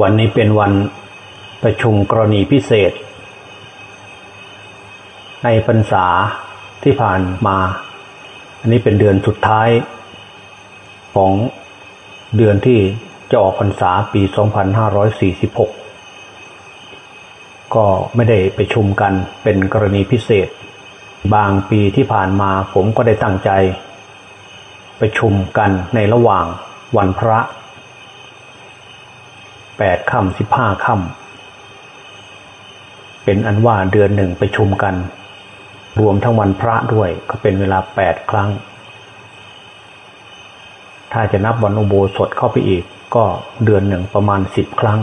วันนี้เป็นวันประชุมกรณีพิเศษ ในพรรษาที่ผ่านมา อันนี้เป็นเดือนสุดท้าย ของเดือนที่จะออกพรรษาปี 2546 ก็ไม่ได้ไปชุมกันเป็นกรณีพิเศษ บางปีที่ผ่านมาผมก็ได้ตั้งใจ ไปชุมกันในระหว่างวันพระ แปดค่ำสิบห้าค่ำเป็นอันว่าเดือนหนึ่งไปชุมกัน รวมทั้งวันพระด้วยก็เป็นเวลาแปดครั้ง ถ้าจะนับวันอุโบสถเข้าไปอีก ก็เดือนหนึ่งประมาณสิบครั้ง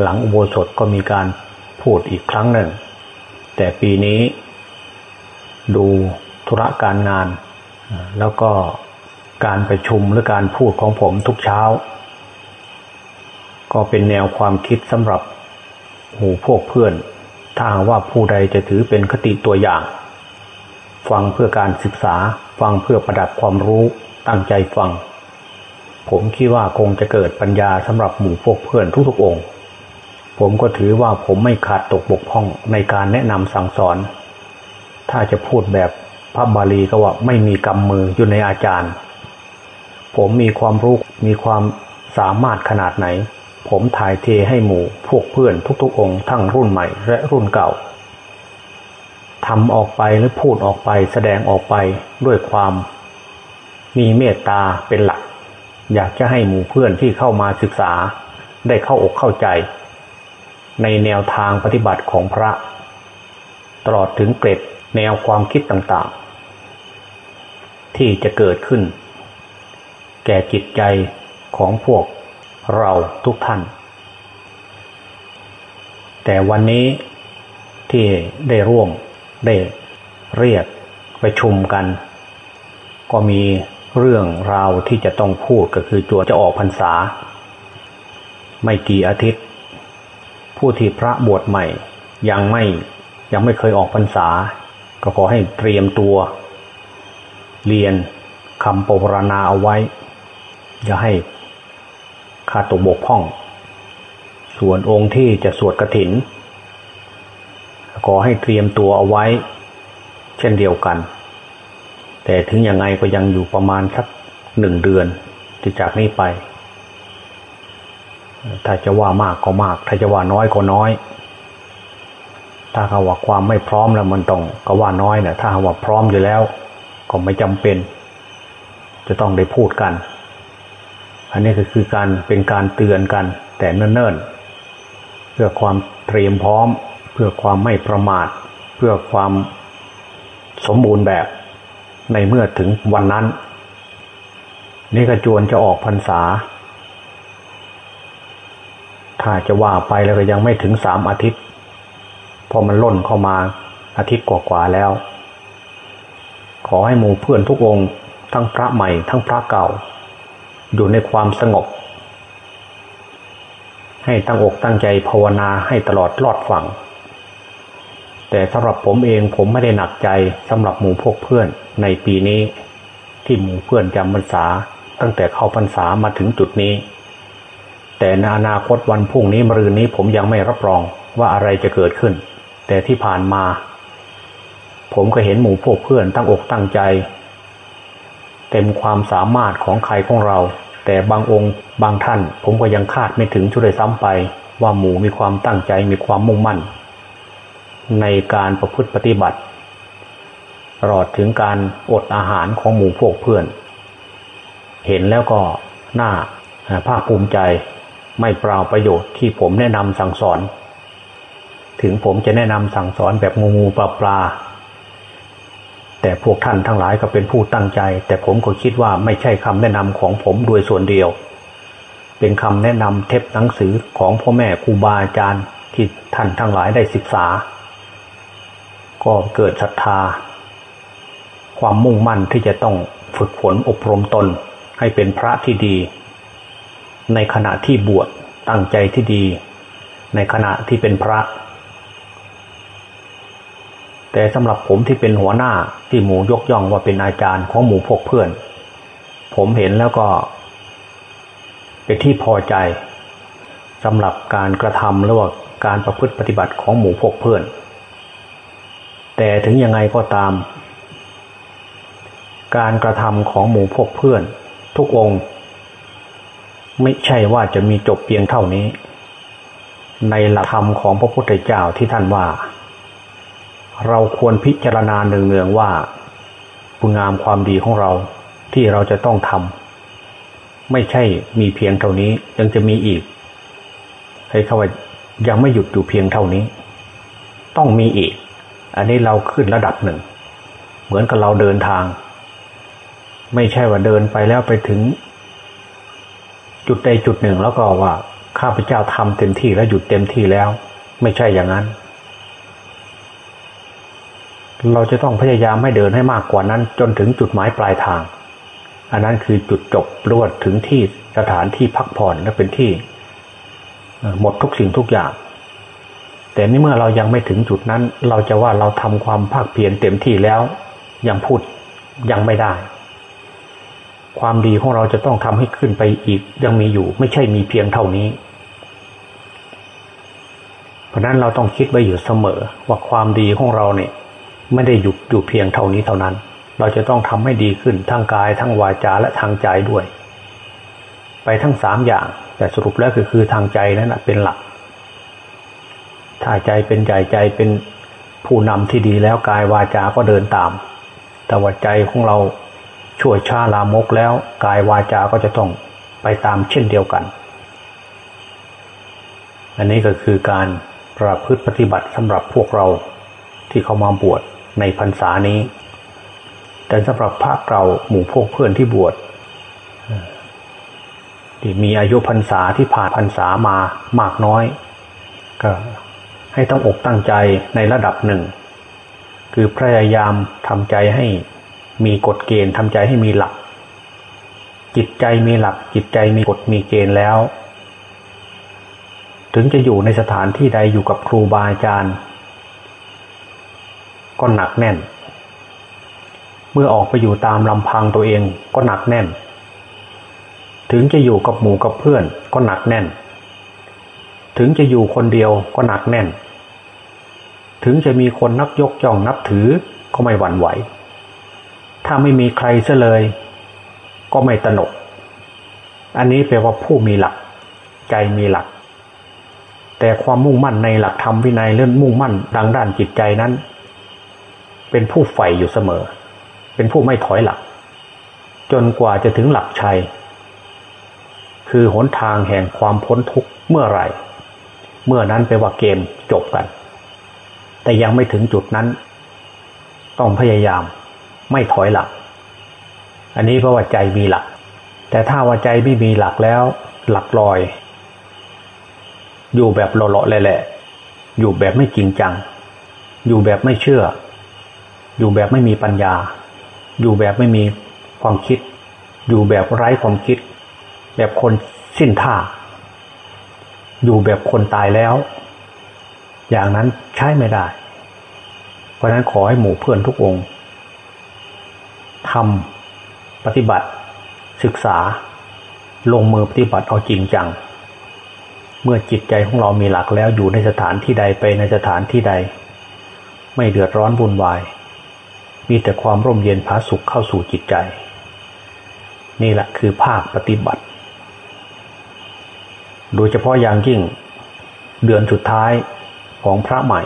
หลังอุโบสถก็มีการพูดอีกครั้งหนึ่ง แต่ปีนี้ ดูธุระการงาน แล้วก็การประชุมหรือการพูดของผมทุกเช้า ก็เป็นแนวความคิดสำหรับหมู่พวกเพื่อน ถ้าว่าผู้ใดจะถือเป็นคติตัวอย่าง ฟังเพื่อการศึกษา ฟังเพื่อประดับความรู้ตั้งใจฟัง ผมคิดว่าคงจะเกิดปัญญาสำหรับหมู่พวกเพื่อนทุกๆองค์ ผมก็ถือว่าผมไม่ขาดตกบกพร่องในการแนะนำสั่งสอน ถ้าจะพูดแบบพระบาลีก็ว่าไม่มีกำมืออยู่ในอาจารย์ ผมมีความรู้มีความสามารถขนาดไหน ผมถ่ายเทให้หมู่พวกเพื่อนทุกๆองค์ทั้งรุ่นใหม่และรุ่นเก่าทำออกไปหรือพูดออกไปแสดงออกไปด้วยความมีเมตตาเป็นหลัก อยากจะให้หมู่เพื่อนที่เข้ามาศึกษาได้เข้าอกเข้าใจ ในแนวทางปฏิบัติของพระ ตลอดถึงเกร็ดแนวความคิดต่างๆ ที่จะเกิดขึ้น แก่จิตใจของพวก เราทุกท่าน แต่วันนี้ที่ได้ร่วมได้เรียกไปชุมกัน ก็มีเรื่องราวที่จะต้องพูดก็คือจัวจะออกพรรษา ไม่กี่อาทิตย์ ผู้ที่พระบวชใหม่ยังไม่ยังไม่เคยออกพรรษา ก็ขอให้เตรียมตัว เรียนคำปรณาเอาไว้ อย่าให้ ขาดตกบกพร่อง ส่วนองค์ที่จะสวดกระถินขอให้เตรียมตัวเอาไว้ เช่นเดียวกัน แต่ถึงยังไงก็ยังอยู่ประมาณสักหนึ่งเดือนที่จากนี้ไป ถ้าจะว่ามากก็มาก ถ้าจะว่าน้อยก็น้อย ถ้าเขาว่าความไม่พร้อมแล้วมันต้องก็ว่าน้อยนะถ้าว่าพร้อมอยู่แล้ว ก็ไม่จำเป็น จะต้องได้พูดกัน อันนี้ก็คือการเป็นการเตือนกัน แต่เนิ่นๆ เพื่อความเตรียมพร้อม เพื่อความไม่ประมาท เพื่อความสมบูรณ์แบบในเมื่อถึงวันนั้น นี่ก็จวนจะออกพรรษา ถ้าจะว่าไปแล้วก็ยังไม่ถึงสามอาทิตย์ พอมันล่นเข้ามาอาทิตย์กว่าๆแล้ว ขอให้หมู่เพื่อนทุกองค์ ทั้งพระใหม่ทั้งพระเก่า อยู่ในความสงบ ให้ตั้งอกตั้งใจภาวนาให้ตลอดรอดฝั่ง แต่สำหรับผมเองผมไม่ได้หนักใจสำหรับหมู่พวกเพื่อนในปีนี้ ที่หมู่เพื่อนจำพรรษา ตั้งแต่เข้าพรรษามาถึงจุดนี้ แต่ในอนาคตวันพรุ่งนี้มรืนนี้ผมยังไม่รับรองว่าอะไรจะเกิดขึ้น แต่ที่ผ่านมา ผมก็เห็นหมู่พวกเพื่อนตั้งอกตั้งใจ เต็มความสามารถของใครของเรา แต่บางองค์บางท่าน ผมก็ยังคาดไม่ถึงชุดเลยซ้ำไป ว่าหมู่มีความตั้งใจมีความมุ่งมั่น ในการประพฤติปฏิบัติตลอดถึงการอดอาหารของหมู่พวกเพื่อน เห็นแล้วก็น่าภาคภูมิใจไม่เปล่าประโยชน์ที่ผมแนะนำสั่งสอน ถึงผมจะแนะนำสั่งสอนแบบงูงูปลาปลา แต่พวกท่านทั้งหลายก็เป็นผู้ตั้งใจ แต่ผมก็คิดว่าไม่ใช่คำแนะนำของผมโดยส่วนเดียว เป็นคำแนะนำเทปหนังสือของพ่อแม่ครูบาอาจารย์ที่ท่านทั้งหลายได้ศึกษา ก็เกิดศรัทธา ความมุ่งมั่นที่จะต้องฝึกฝนอบรมตน ให้เป็นพระที่ดี ในขณะที่บวชตั้งใจที่ดี ในขณะที่เป็นพระ แต่สำหรับผมที่เป็นหัวหน้าที่หมู่ยกย่องว่าเป็นอาจารย์ของหมู่พวกเพื่อน ผมเห็นแล้วก็ เป็นที่พอใจสำหรับการกระทำหรือว่าการประพฤติปฏิบัติของหมู่พกเพื่อน แต่ถึงยังไงก็ตาม การกระทำของหมู่พกเพื่อน ทุกองค์ ไม่ใช่ว่าจะมีจบเพียงเท่านี้ ในหลักธรรมของพระพุทธเจ้าที่ท่านว่า เราควรพิจารณาเนืองๆว่า คุณงามความดีของเราที่เราจะต้องทำไม่ใช่มีเพียงเท่านี้ยังจะมีอีก ให้เขาว่ายังไม่หยุดอยู่เพียงเท่านี้ ต้องมีอีก อันนี้เราขึ้นระดับหนึ่ง เหมือนกับเราเดินทาง ไม่ใช่ว่าเดินไปแล้วไปถึง จุดใดจุดหนึ่งแล้วก็ว่าข้าพเจ้าทำเต็มที่แล้วหยุดเต็มที่แล้ว ไม่ใช่อย่างนั้น เราจะต้องพยายามให้เดินให้มากกว่านั้น จนถึงจุดหมายปลายทาง อันนั้นคือจุดจบรวดถึงที่สถานที่พักผ่อนและเป็นที่ หมดทุกสิ่งทุกอย่าง แต่นี่เมื่อเรายังไม่ถึงจุดนั้น เราจะว่าเราทำความภาคเพียรเต็มที่แล้ว ยังพูดยังไม่ได้ ความดีของเราจะต้องทำให้ขึ้นไปอีกยังมีอยู่ ไม่ใช่มีเพียงเท่านี้เพราะนั้นเราต้องคิดไว้อยู่เสมอว่าความดีของเราเนี่ย ไม่ได้หยุดอยู่เพียงเท่านี้เท่านั้น เราจะต้องทำให้ดีขึ้นทั้งกายทั้งวาจาและทางใจด้วย ไปทั้งสามอย่าง แต่สรุปแล้วคือคือทางใจนั่นแหะเป็นหลัก ถ้าใจเป็นใจใจเป็นผู้นำที่ดีแล้วกายวาจา ก็เดินตาม แต่ว่าใจของเราช่วยชาลามกแล้วกายวาจา ก็จะต้องไปตามเช่นเดียวกัน อันนี้ก็คือการประพฤติปฏิบัติสำหรับพวกเราที่เขามาบวช ในพรรษานี้ แต่สำหรับพระเราหมู่พวกเพื่อนที่บวชที่มีอายุพรรษาที่ผ่านพรรษามามากน้อย ก็ให้ต้องอกตั้งใจในระดับหนึ่ง คือพยายามทำใจให้มีกฎเกณฑ์ทำใจให้มีหลัก จิตใจมีหลัก จิตใจมีกฎมีเกณฑ์แล้ว ถึงจะอยู่ในสถานที่ใดอยู่กับครูบาอาจารย์ ก็หนักแน่น เมื่อออกไปอยู่ตามลำพังตัวเองก็หนักแน่น ถึงจะอยู่กับหมู่กับเพื่อนก็หนักแน่น ถึงจะอยู่คนเดียวก็หนักแน่น ถึงจะมีคนนักยกย่องนับถือก็ไม่หวั่นไหว ถ้าไม่มีใครเสเลย ก็ไม่ตนก อันนี้แปลว่าผู้มีหลัก ใจมีหลักแต่ความมุ่งมั่นในหลักธรรมวินัยเรื่องมุ่งมั่นดังด้านจิตใจนั้น เป็นผู้ใฝ่อยู่เสมอ เป็นผู้ไม่ถอยหลักจนกว่าจะถึงหลักชัย คือหนทางแห่งความพ้นทุกข์เมื่อไหร่ เมื่อนั้นไปว่าเกมจบกัน แต่ยังไม่ถึงจุดนั้น ต้องพยายามไม่ถอยหลักอันนี้เพราะว่าใจมีหลัก แต่ถ้าว่าใจไม่มีหลักแล้ว หลักลอย อยู่แบบหล่อๆแหละอยู่แบบไม่จริงจัง อยู่แบบไม่เชื่อ อยู่แบบไม่มีปัญญา อยู่แบบไม่มีความคิด อยู่แบบไร้ความคิด แบบคนสิ้นท่า อยู่แบบคนตายแล้ว อย่างนั้นใช้ไม่ได้ เพราะนั้นขอให้หมู่เพื่อนทุกองค์ทำปฏิบัติ ศึกษา ลงมือปฏิบัติเอาจริงจัง เมื่อจิตใจของเรามีหลักแล้วอยู่ในสถานที่ใดไปในสถานที่ใด ไม่เดือดร้อนวุ่นวาย มีแต่ความร่มเย็นผาสุขเข้าสู่จิตใจ นี่แหละคือภาคปฏิบัติ โดยเฉพาะอย่างยิ่งเดือนสุดท้ายของพระใหม่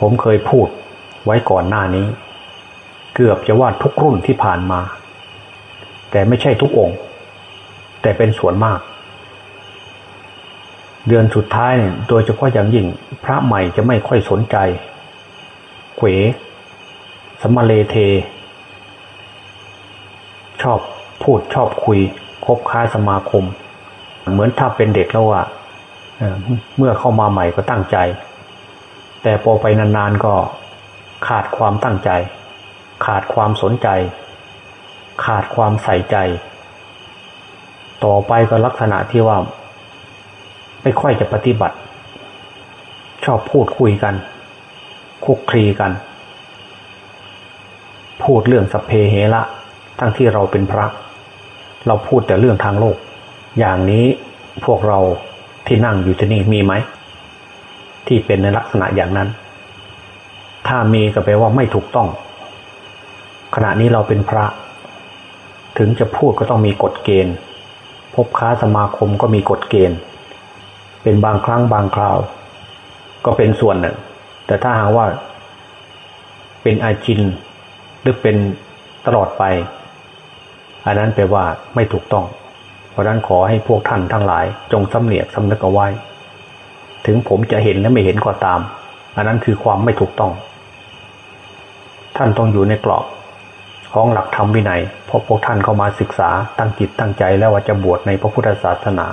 ผมเคยพูดไว้ก่อนหน้านี้ เกือบจะว่าทุกรุ่นที่ผ่านมา แต่ไม่ใช่ทุกองค์ แต่เป็นส่วนมาก เดือนสุดท้ายโดยเฉพาะอย่างยิ่งพระใหม่จะไม่ค่อยสนใจ เขวสมเลเท ชอบพูดชอบคุย คบค้าสมาคม เหมือนถ้าเป็นเด็กแล้วว่าเมื่อเข้ามาใหม่ก็ตั้งใจ แต่พอไปนานๆก็ขาดความตั้งใจ ขาดความสนใจ ขาดความใส่ใจ ต่อไปก็ลักษณะที่ว่า ไม่ค่อยจะปฏิบัติ ชอบพูดคุยกัน คุกคลีกัน พูดเรื่องสเพเหระทั้งที่เราเป็นพระ เราพูดแต่เรื่องทางโลก อย่างนี้พวกเราที่นั่งอยู่ที่นี่มีไหม ที่เป็นในลักษณะอย่างนั้น ถ้ามีก็แปลว่าไม่ถูกต้อง ขณะนี้เราเป็นพระ ถึงจะพูดก็ต้องมีกฎเกณฑ์ พบค้าสมาคมก็มีกฎเกณฑ์ เป็นบางครั้งบางคราว ก็เป็นส่วนหนึ่ง แต่ถ้าหากว่าเป็นอาจินหรือเป็นตลอดไป อันนั้นแปลว่าไม่ถูกต้อง เพราะนั้นขอให้พวกท่านทั้งหลาย จงสำเนียกสำนึกเอาไว้ ถึงผมจะเห็นและไม่เห็นก็ตาม อันนั้นคือความไม่ถูกต้อง ท่านต้องอยู่ในกรอบของหลักธรรมวินัยเพราะพวกท่านเข้ามาศึกษาตั้งจิตตั้งใจแล้วว่าจะบวชในพระพุทธศาสนา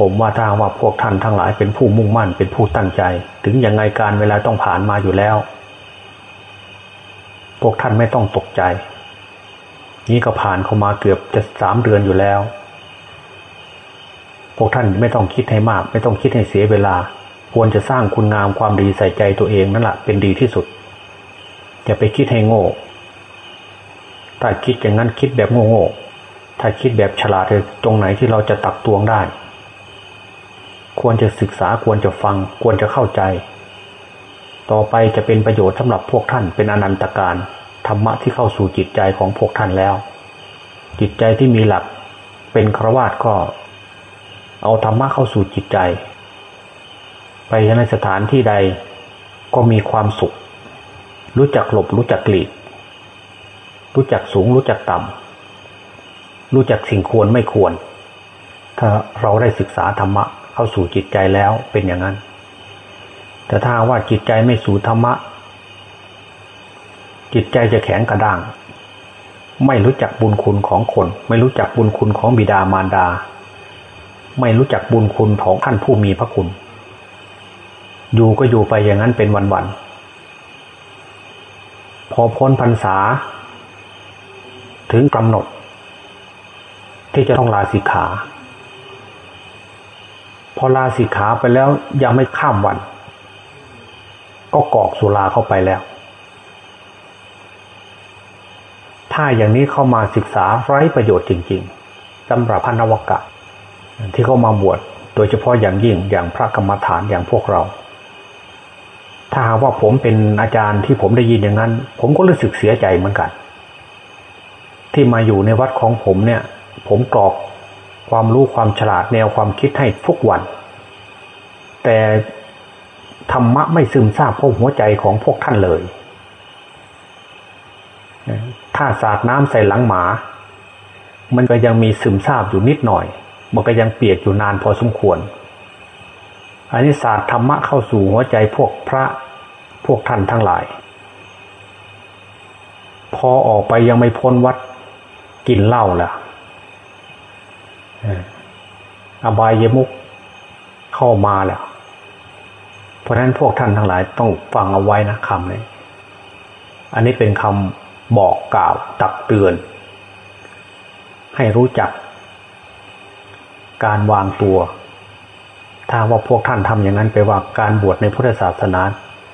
ผมว่าถ้าว่าพวกท่านทั้งหลายเป็นผู้มุ่งมั่นเป็นผู้ตั้งใจ ถึงยังไงการเวลาต้องผ่านมาอยู่แล้ว พวกท่านไม่ต้องตกใจ นี้ก็ผ่านเข้ามาเกือบจะสามเดือนอยู่แล้ว พวกท่านไม่ต้องคิดให้มาก ไม่ต้องคิดให้เสียเวลา ควรจะสร้างคุณงามความดีใส่ใจตัวเองนั่นแหละเป็นดีที่สุดอย่าไปคิดให้โง่ ถ้าคิดอย่างนั้นคิดแบบโง่ๆถ้าคิดแบบฉลาดเลยตรงไหนที่เราจะตักตวงได้ ควรจะศึกษาควรจะฟังควรจะเข้าใจ ต่อไปจะเป็นประโยชน์สำหรับพวกท่านเป็นอนันตการธรรมะที่เข้าสู่จิตใจของพวกท่านแล้ว จิตใจที่มีหลักเป็นครวาตก็ เอาธรรมะเข้าสู่จิตใจ ไปในสถานที่ใดก็มีความสุข รู้จักหลบรู้จักหลีก รู้จักสูงรู้จักต่ำรู้จักสิ่งควรไม่ควร ถ้าเราได้ศึกษาธรรมะ เข้าสู่จิตใจแล้วเป็นอย่างนั้น แต่ถ้าว่าจิตใจไม่สู่ธรรมะ จิตใจจะแข็งกระด้าง ไม่รู้จักบุญคุณของคน ไม่รู้จักบุญคุณของบิดามารดา ไม่รู้จักบุญคุณของท่านผู้มีพระคุณ อยู่ก็อยู่ไปอย่างนั้นเป็นวันๆพอพ้นพรรษา ถึงกำหนด ที่จะต้องลาสิกขา พอลาสิกขาไปแล้วยังไม่ข้ามวัน ก็กอกสุราเข้าไปแล้ว ถ้าอย่างนี้เข้ามาศึกษาไร้ประโยชน์จริง ๆสำหรับพระนวกะ ที่เข้ามาบวชโดยเฉพาะอย่างยิ่งอย่างพระกรรมฐานอย่างพวกเรา ถ้าหากว่าผมเป็นอาจารย์ที่ผมได้ยินอย่างนั้น ผมก็รู้สึกเสียใจเหมือนกัน ที่มาอยู่ในวัดของผมเนี่ย ผมกรอก ความรู้ความฉลาดแนวความคิดให้ทุกวัน แต่ธรรมะไม่ซึมซาบเข้าหัวใจของพวกท่านเลย ถ้าสาดน้ำใส่หลังหมา มันก็ยังมีซึมซาบอยู่นิดหน่อย มันก็ยังเปียกอยู่นานพอสมควร อันนี้ศาสตร์ธรรมะเข้าสู่หัวใจพวกพระพวกท่านทั้งหลาย พอออกไปยังไม่พ้นวัดกินเหล้าล้ว อบายยมุกเข้ามาแล้ว เพราะฉะนั้นพวกท่านทั้งหลายต้องฟังเอาไว้นะคำนี้ อันนี้เป็นคำบอกกล่าวตักเตือน ให้รู้จัก การวางตัว ถ้าว่าพวกท่านทำอย่างนั้นไปว่าการบวชในพุทธศาสนา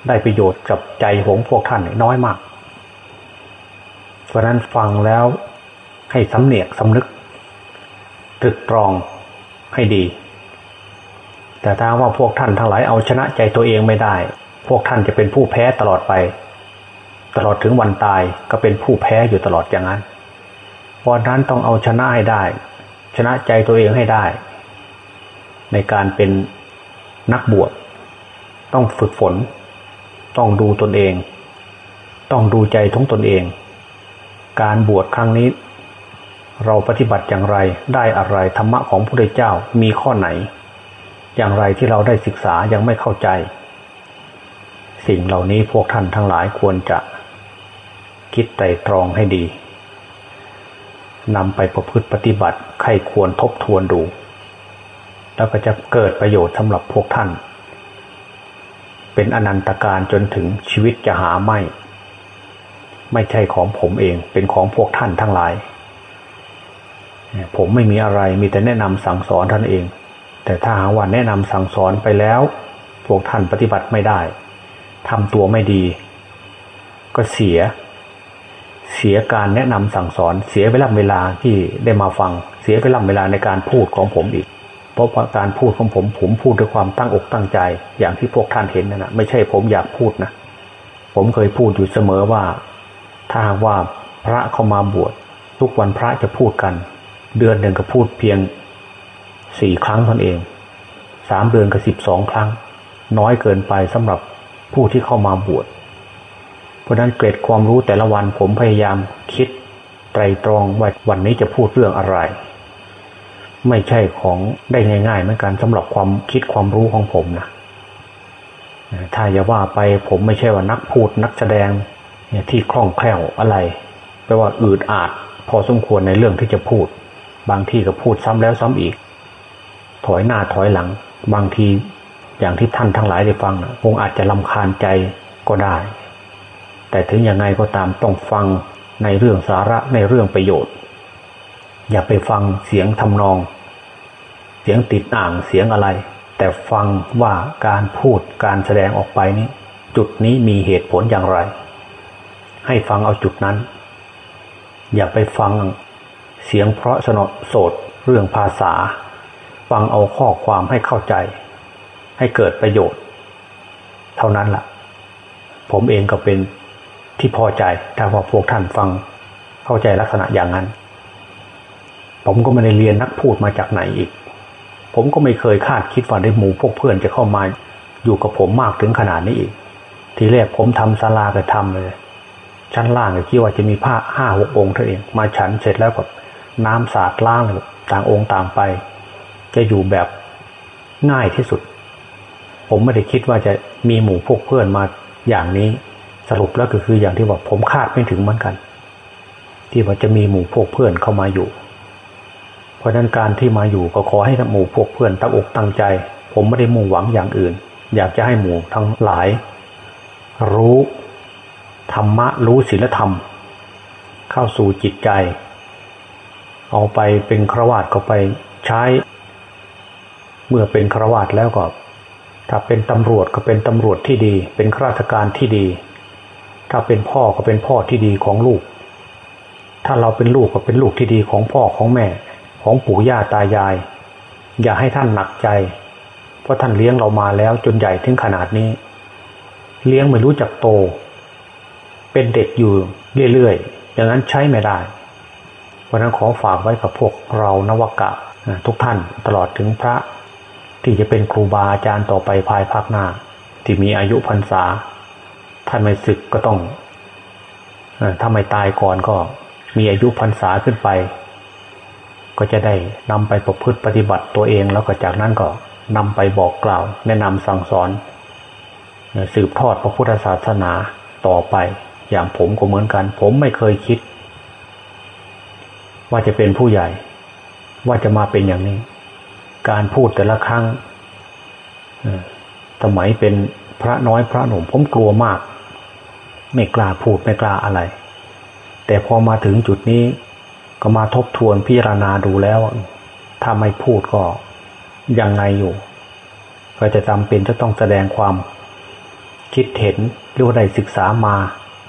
ได้ประโยชน์กับใจของพวกท่านน้อยมาก เพราะนั้นฟังแล้วให้สำเนียกสำนึก ตรึกตรองให้ดี แต่ถ้าว่าพวกท่านทั้งหลายเอาชนะใจตัวเองไม่ได้ พวกท่านจะเป็นผู้แพ้ตลอดไป ตลอดถึงวันตายก็เป็นผู้แพ้อยู่ตลอดอย่างนั้นเพราะนั้นต้องเอาชนะให้ได้ ชนะใจตัวเองให้ได้ ในการเป็นนักบวชต้องฝึกฝน ต้องดูตนเอง ต้องดูใจทั้งตนเอง การบวชครั้งนี้ เราปฏิบัติอย่างไรได้อะไรธรรมะของพระพุทธเจ้ามีข้อไหน อย่างไรที่เราได้ศึกษายังไม่เข้าใจ สิ่งเหล่านี้พวกท่านทั้งหลายควรจะคิดไตรตรองให้ดีนำไปประพฤติปฏิบัติใครควรทบทวนดู แล้วก็จะเกิดประโยชน์สำหรับพวกท่าน เป็นอนันตการจนถึงชีวิตจะหาไม่ ไม่ใช่ของผมเองเป็นของพวกท่านทั้งหลาย ผมไม่มีอะไรมีแต่แนะนำสั่งสอนท่านเอง แต่ถ้าหาว่าแนะนำสั่งสอนไปแล้ว พวกท่านปฏิบัติไม่ได้ทำตัวไม่ดี ก็เสีย เสียการแนะนำสั่งสอน เสียเวลาเวลาที่ได้มาฟัง เสียเวลาเวลาในการพูดของผมอีก เพราะการพูดของผมผมพูดด้วยความตั้งอกตั้งใจ อย่างที่พวกท่านเห็นนะนะไม่ใช่ผมอยากพูดนะผมเคยพูดอยู่เสมอว่า ถ้าว่าพระเข้ามาบวชทุกวันพระจะพูดกัน เดือนหนึ่งก็พูดเพียงสี่ครั้งตนเองสามเดือนกับสิบสองครั้ง น้อยเกินไปสำหรับผู้ที่เข้ามาบวชเพราะนั้นเกรดความรู้แต่ละวันผมพยายามคิดไตรตรองว่าวันนี้จะพูดเรื่องอะไร ไม่ใช่ของได้ง่ายๆเหมือนกันสำหรับความคิดความรู้ของผมนะถ้าอย่าว่าไปผมไม่ใช่ว่านักพูดนักแสดงที่คล่องแคล่วอะไรแปลว่าอืดอาดพอสมควรในเรื่องที่จะพูด บางที่ก็พูดซ้ำแล้วซ้ำอีก ถอยหน้าถอยหลัง บางทีอย่างที่ท่านทั้งหลายได้ฟังนะคงอาจจะลำคาญใจก็ได้ แต่ถึงยังไงก็ตามต้องฟังในเรื่องสาระในเรื่องประโยชน์ อย่าไปฟังเสียงทำนอง เสียงติดอ่างเสียงอะไร แต่ฟังว่าการพูดการแสดงออกไปนี้จุดนี้มีเหตุผลอย่างไร ให้ฟังเอาจุดนั้น อย่าไปฟัง เสียงเพราะสนโสดเรื่องภาษา ฟังเอาข้อความให้เข้าใจ ให้เกิดประโยชน์ เท่านั้นละ่ะ ผมเองก็เป็นที่พอใจถ้าว่าพวกท่านฟังเข้าใจลักษณะอย่างนั้น ผมก็ไม่ได้เรียนนักพูดมาจากไหนอีก ผมก็ไม่เคยคาดคิดว่าได้หมู่พวกเพื่อนจะเข้ามาอยู่กับผมมากถึงขนาดนี้อีก ทีแรกผมทำศาลาก็ทำเลยชั้นล่างก็คิดว่าจะมีผ้าห้าหกองค์เท่าเอง มาฉันเสร็จแล้วก็ น้ำสาดล้างต่างองค์ต่างไป จะอยู่แบบง่ายที่สุด ผมไม่ได้คิดว่าจะมีหมู่พวกเพื่อนมาอย่างนี้สรุปแล้วก็คืออย่างที่ว่าผมคาดไม่ถึงเหมือนกัน ที่ว่าจะมีหมู่พวกเพื่อนเข้ามาอยู่ เพราะนั้นการที่มาอยู่ก็ขอให้หมู่พวกเพื่อนตั้งอกตั้งใจ ผมไม่ได้มุ่งหวังอย่างอื่น อยากจะให้หมู่ทั้งหลาย รู้ธรรมะรู้ศีลธรรม เข้าสู่จิตใจ เอาไปเป็นครวาตก็ไปใช้ เมื่อเป็นครวาตแล้วก็ ถ้าเป็นตำรวจก็เป็นตำรวจที่ดี เป็นข้าราชการที่ดี ถ้าเป็นพ่อก็เป็นพ่อที่ดีของลูก ถ้าเราเป็นลูกก็เป็นลูกที่ดีของพ่อของแม่ ของปู่ย่าตายาย อย่าให้ท่านหนักใจ เพราะท่านเลี้ยงเรามาแล้วจนใหญ่ถึงขนาดนี้ เลี้ยงไม่รู้จักโต เป็นเด็กอยู่เรื่อยๆอย่างนั้นใช้ไม่ได้ เพราะนั้นขอฝากไว้กับพวกเรานวกะทุกท่านตลอดถึงพระ ที่จะเป็นครูบาอาจารย์ต่อไปภายภาคหน้า ที่มีอายุพรรษา ท่านไม่ศึกก็ต้องถ้าไม่ตายก่อนก็มีอายุพรรษาขึ้นไป ก็จะได้นำไปประพฤติปฏิบัติตัวเองแล้วก็จากนั้นก็นำไปบอกกล่าว แนะนำสั่งสอน สืบทอดพระพุทธศาสนาต่อไป อย่างผมก็เหมือนกัน ผมไม่เคยคิด ว่าจะเป็นผู้ใหญ่ ว่าจะมาเป็นอย่างนี้ การพูดแต่ละครั้งสมัยเป็นพระน้อยพระหนุ่มผมกลัวมาก ไม่กล้าพูดไม่กล้าอะไร แต่พอมาถึงจุดนี้ ก็มาทบทวนพิจารณาดูแล้วถ้าไม่พูดก็ยังไงอยู่ ก็จะจำเป็นจะต้องแสดงความคิดเห็นหรือว่าได้ศึกษามา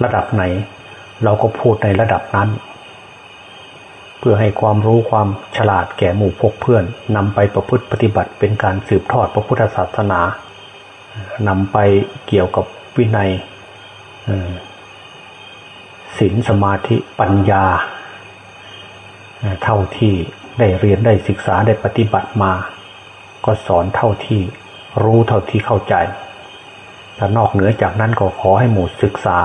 ระดับไหน เราก็พูดในระดับนั้น เพื่อให้ความรู้ความฉลาดแก่หมู่พกเพื่อนนำไปประพฤติปฏิบัติเป็นการสืบทอดพระพุทธศาสนานำไปเกี่ยวกับวินัยศีลสมาธิปัญญา เท่าที่ได้เรียนได้ศึกษาได้ปฏิบัติมา ก็สอนเท่าที่รู้เท่าที่เข้าใจแต่นอกเหนือจากนั้นก็ขอให้หมู่ศึกษา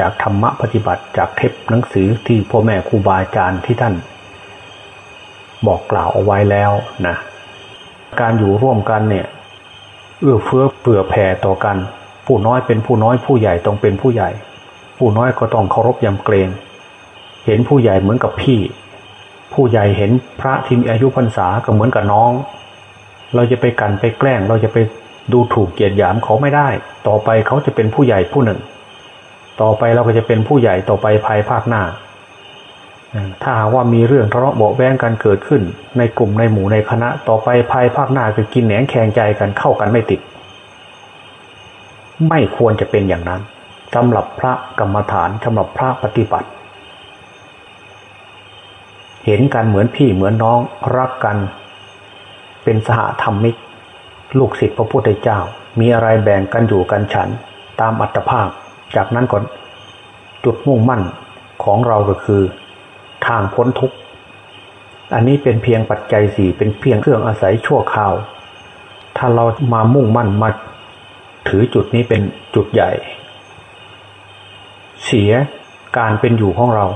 จากธรรมะปฏิบัติจากเทปหนังสือที่พ่อแม่ครูบาอาจารย์ที่ท่าน บอกกล่าวเอาไว้แล้วนะการอยู่ร่วมกันเนี่ยเอื้อเฟื้อเผื่อแผ่ต่อกัน ผู้น้อยเป็นผู้น้อยผู้ใหญ่ต้องเป็นผู้ใหญ่ ผู้น้อยก็ต้องเคารพยำเกรง เห็นผู้ใหญ่เหมือนกับพี่ ผู้ใหญ่เห็นพระที่มีอายุพรรษาก็เหมือนกับน้อง เราจะไปกันไปแกล้ง เราจะไปดูถูกเกียดหยามเขาไม่ได้ ต่อไปเขาจะเป็นผู้ใหญ่ผู้หนึ่ง ต่อไปเราก็จะเป็นผู้ใหญ่ต่อไปภายภาคหน้า ถ้าหากว่ามีเรื่องทะเลาะเบาแวงกันเกิดขึ้น ในกลุ่มในหมู่ในคณะต่อไปภายภาคหน้าจะกินแหนงแข่งใจกันเข้ากันไม่ติด ไม่ควรจะเป็นอย่างนั้นสำหรับพระกรรมฐานสำหรับพระปฏิบัติ เห็นกันเหมือนพี่เหมือนน้องรักกัน เป็นสหธรรมิก ลูกศิษย์พระพุทธเจ้า มีอะไรแบ่งกันอยู่กันฉัน ตามอัตภาพ จากนั้นก่อนจุดมุ่งมั่นของเราก็คือ ทางพ้นทุกข์ อันนี้เป็นเพียงปัจจัยสี่เป็นเพียงเครื่องอาศัยชั่วคราว ถ้าเรามามุ่งมั่นมาถือจุดนี้เป็นจุดใหญ่ เสียการเป็นอยู่ของเรา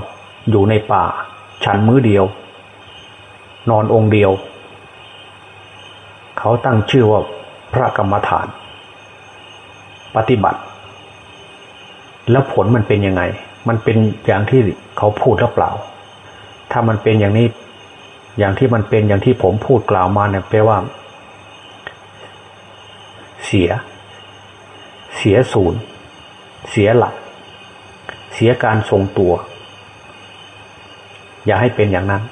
อยู่ในป่า ฉันมื้อเดียว นอนองค์เดียว เขาตั้งชื่อว่าพระกรรมฐาน ปฏิบัติ แล้วผลมันเป็นยังไง มันเป็นอย่างที่เขาพูดหรือเปล่า ถ้ามันเป็นอย่างนี้ อย่างที่มันเป็นอย่างที่ผมพูดกล่าวมาเนี่ยแปลว่า เสีย เสียศูนย์ เสียหลัก เสียการทรงตัว อย่าให้เป็นอย่างนั้น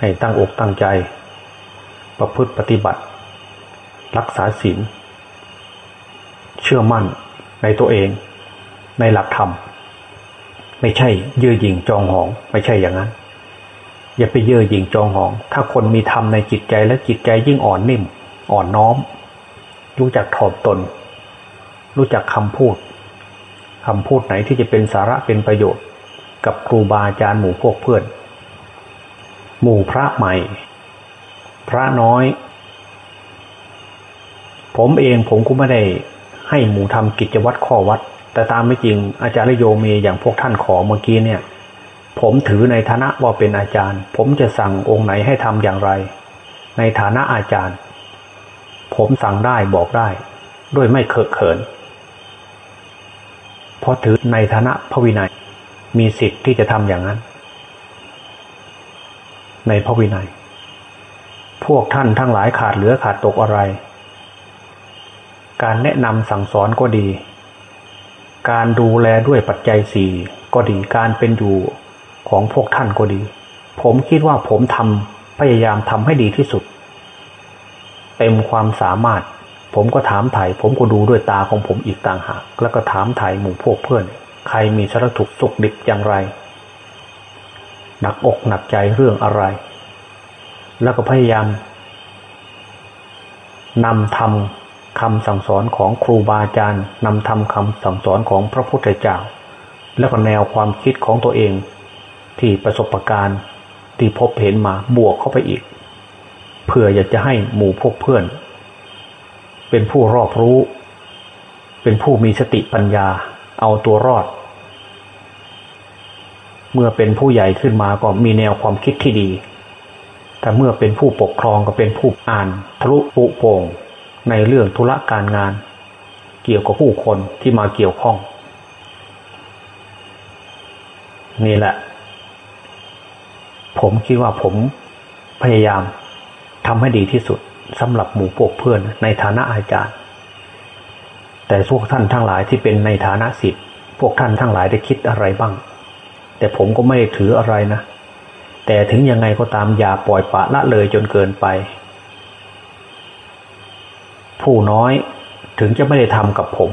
ให้ตั้งอกตั้งใจ ประพฤติปฏิบัติ รักษาศีล เชื่อมั่นในตัวเอง ในหลักธรรม ไม่ใช่เย่อหยิ่งจองหอง ไม่ใช่อย่างนั้น อย่าไปเย่อหยิ่งจองหอง ถ้าคนมีธรรมในจิตใจและจิตใจยิ่งอ่อนนิ่ม อ่อนน้อม รู้จักถ่อมตน รู้จักคำพูดคำพูดไหนที่จะเป็นสาระเป็นประโยชน์ กับครูบาอาจารย์หมู่พวกเพื่อน หมู่พระใหม่ พระน้อย ผมเองผมก็ไม่ได้ ให้หมู่ทำกิจวัตรข้อวัด แต่ตามไม่จริงอาจารย์โยมีอย่างพวกท่านขอเมื่อกี้เนี่ย ผมถือในฐานะว่าเป็นอาจารย์ ผมจะสั่งองค์ไหนให้ทำอย่างไร ในฐานะอาจารย์ ผมสั่งได้บอกได้ ด้วยไม่เคอะเขินเพราะถือในฐานะพระวินัย มีสิทธิ์ที่จะทำอย่างนั้น ในพระวินัย พวกท่านทั้งหลายขาดเหลือขาดตกอะไร การแนะนำสั่งสอนก็ดี การดูแลด้วยปัจจัยสี่ก็ดีการเป็นอยู่ของพวกท่านก็ดี ผมคิดว่าผมทำพยายามทำให้ดีที่สุด เต็มความสามารถ ผมก็ถามไถ่ผมก็ดูด้วยตาของผมอีกต่างหาก แล้วก็ถามไถ่หมู่พวกเพื่อน ใครมีสารถุกสุขดิบอย่างไร หนักอกหนักใจเรื่องอะไร แล้วก็พยายามนำทำ คำสั่งสอนของครูบาอาจารย์นำทำคำสั่งสอนของพระพุทธเจ้า แล้วก็แนวความคิดของตัวเอง ที่ประสบะการณ์ที่พบเห็นมาบวกเข้าไปอีก เพื่ออยากจะให้หมู่พวกเพื่อน เป็นผู้รอบรู้ เป็นผู้มีสติปัญญาเอาตัวรอด เมื่อเป็นผู้ใหญ่ขึ้นมาก็มีแนวความคิดที่ดี แต่เมื่อเป็นผู้ปกครองก็เป็นผู้อ่านทะลุปุโป่ง ในเรื่องธุระการงาน เกี่ยวกับผู้คนที่มาเกี่ยวข้อง นี่แหละ ผมคิดว่าผมพยายามทำให้ดีที่สุดสำหรับหมู่พวกเพื่อนในฐานะอาจารย์ แต่พวกท่านทั้งหลายที่เป็นในฐานะสิทธิ์พวกท่านทั้งหลายได้คิดอะไรบ้าง แต่ผมก็ไม่ได้ถืออะไรนะ แต่ถึงยังไงก็ตามอย่าปล่อยปะละเลยจนเกินไป ผู้น้อยถึงจะไม่ได้ทำกับผม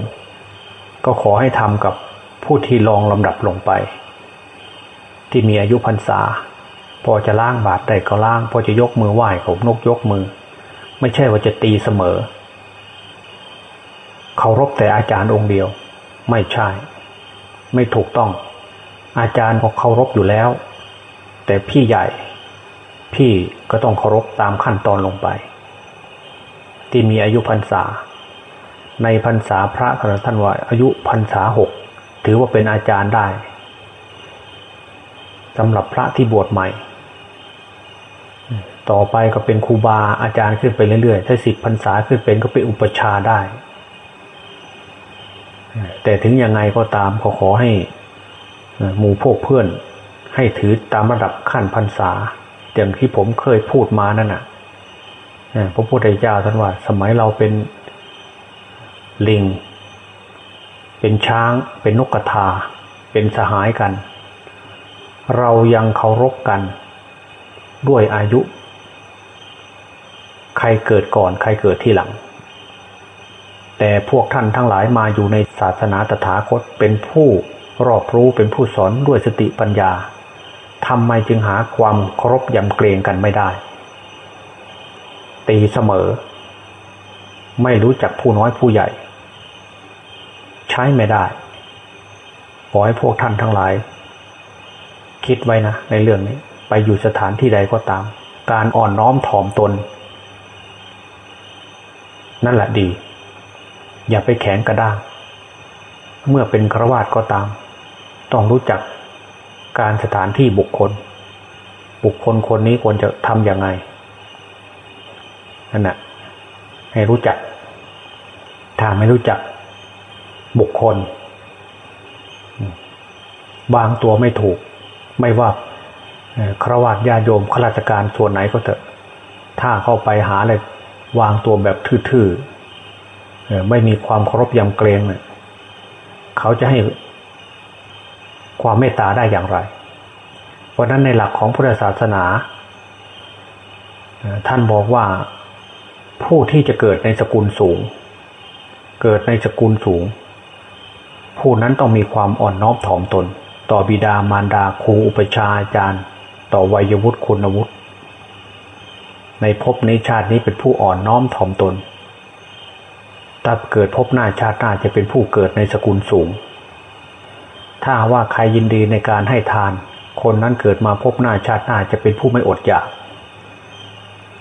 ก็ขอให้ทำกับผู้ที่ลองลำดับลงไป ที่มีอายุพรรษา พอจะล้างบาตรได้ก็ล้าง พอจะยกมือไหว้ผมนกยกมือ ไม่ใช่ว่าจะตีเสมอเคารพแต่อาจารย์องค์เดียว ไม่ใช่ ไม่ถูกต้อง อาจารย์ก็เคารพอยู่แล้ว แต่พี่ใหญ่ พี่ก็ต้องเคารพตามขั้นตอนลงไป ที่มีอายุพรรษา ในพรรษาพระคณะท่านว่าอายุพรรษาหกถือว่าเป็นอาจารย์ได้สำหรับพระที่บวชใหม่ ต่อไปก็เป็นครูบาอาจารย์ขึ้นไปเรื่อยๆ ถ้าสิบพรรษาขึ้นเป็นก็เป็นอุปชาได้ แต่ถึงยังไงก็ตามขอขอให้หมู่พวกเพื่อนให้ถือตามระดับขั้นพรรษา อย่างที่ผมเคยพูดมานั่นน่ะ พระพุทธเจ้าท่านว่า สมัยเราเป็นลิง เป็นช้าง เป็นนกกระทา เป็นสหายกัน เรายังเคารพกัน ด้วยอายุ ใครเกิดก่อน ใครเกิดที่หลัง แต่พวกท่านทั้งหลายมาอยู่ในศาสนาตถาคตเป็นผู้รอบรู้เป็นผู้สอนด้วยสติปัญญาทำไมจึงหาความเคารพยำเกรงกันไม่ได้ ตีเสมอ ไม่รู้จักผู้น้อยผู้ใหญ่ ใช้ไม่ได้ ขอให้พวกท่านทั้งหลาย คิดไว้นะในเรื่องนี้ ไปอยู่สถานที่ใดก็ตาม การอ่อนน้อมถ่อมตน นั่นแหละดี อย่าไปแข็งกระด้าง เมื่อเป็นครวาสก็ตาม ต้องรู้จักการสถานที่บุคคล บุคคลคนนี้ควรจะทำอย่างไง นั่นแหะให้รู้จัก ถ้าไม่รู้จัก บุคคลวางตัวไม่ถูก ไม่ว่าครวญญาโยมข้าราชการส่วนไหนก็เถอะ ถ้าเข้าไปหาเลยวางตัวแบบทื่อๆไม่มีความเคารพยำเกรงเนี่ยเขาจะให้ความเมตตาได้อย่างไร เพราะนั้นในหลักของพุทธศาสนา ท่านบอกว่า ผู้ที่จะเกิดในสกุลสูง เกิดในสกุลสูง ผู้นั้นต้องมีความอ่อนน้อมถ่อมตน ต่อบิดามารดาครูอุปชาอาจารย์ ต่อวัยวุฒิคุณวุฒิในภพนี้ชาตินี้เป็นผู้อ่อนน้อมถ่อมตนถ้าเกิดพบหน้าชาติหน้าจะเป็นผู้เกิดในสกุลสูง ถ้าว่าใครยินดีในการให้ทาน คนนั้นเกิดมาพบหน้าชาติหน้าจะเป็นผู้ไม่อดอยาก